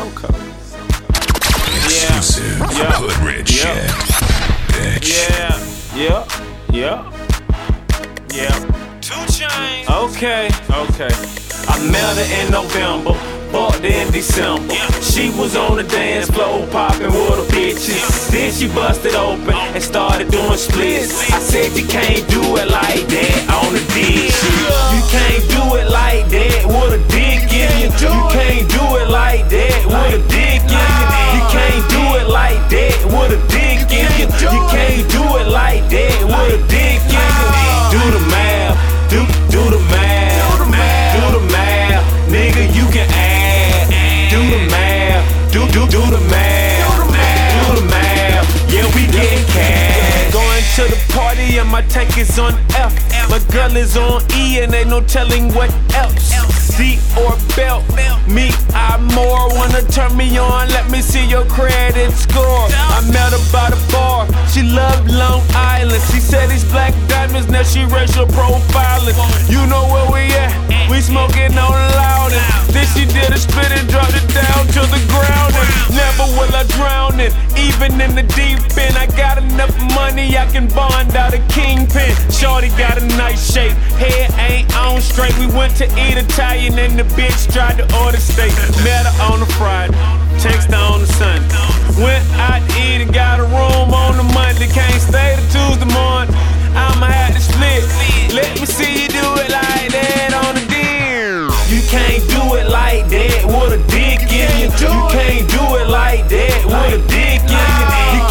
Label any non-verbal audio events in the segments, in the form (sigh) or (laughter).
So cold. Exclusive Yeah. Hood Rich Yeah. shit. Bitch. Yeah, yeah, yeah, yeah. 2 Chainz. Okay, okay. I met her in November, bought her in December. She was on the dance floor, popping with her bitches. Then she busted open and started doing splits. I said you can't do it like that on the dick. To the party and my tank is on F. My girl is on E and ain't no telling what else. C or belt, me I more wanna turn me on. Let me see your credit score. I met her by the bar. She loved Long Island. She said these black diamonds. Now she racial profiling. You know can bond out a kingpin. Shorty got a nice shape. Head ain't on straight. We went to eat Italian and the bitch tried to order steak. Met her on a Friday. Text her on the Sunday. Went out to eat and got a room on the Monday. Can't stay till Tuesday morning. I'ma have to split. Let me see you do it like that on the deal. You can't do it like that with a dick in you. You can't do it like that with a dick in you. You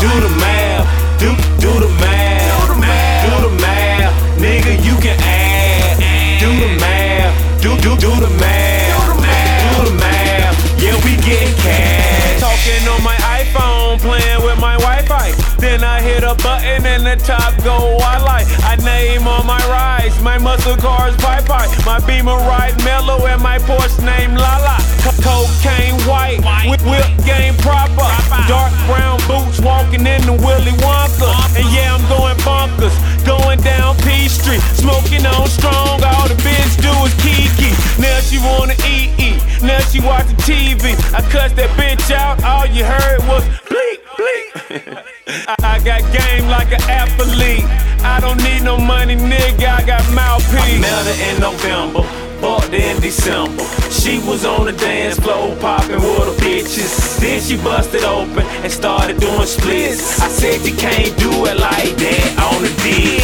Do the math, do do the math, do the math, do the math, nigga. You can add, do the math, do do do the math, do the math, do the math. Yeah, we getting cash. Talking on my iPhone, playing with my Wi-Fi. Then I hit a button and the top go wildlife. I name all my rides, my muscle cars Pi Pi, my Beamer ride mellow and my Porsche name Lala. Co- Cocaine white, whip game proper. Dark brown boots walking in the Willy Wonka. And yeah, I'm going bonkers, going down P Street, smoking on strong. All the bitch do is kiki. Now she wanna eat, eat. Now she watching TV. I cussed that bitch out. All you heard was bleep, bleep. (laughs) I, I got game like an athlete. I don't need no money, nigga. I got mouthpiece. I met her in November. Bought in December. She was on the dance floor popping with her bitches. Then she busted open and started doing splits. I said you can't do it like that on the dick.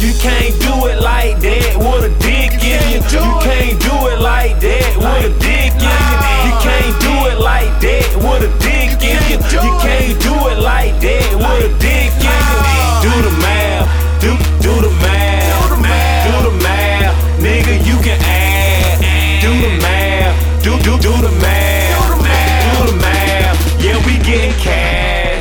You can't do it like that with a dick in you. You can't do it like that with a dick in you. You can't do do do the math.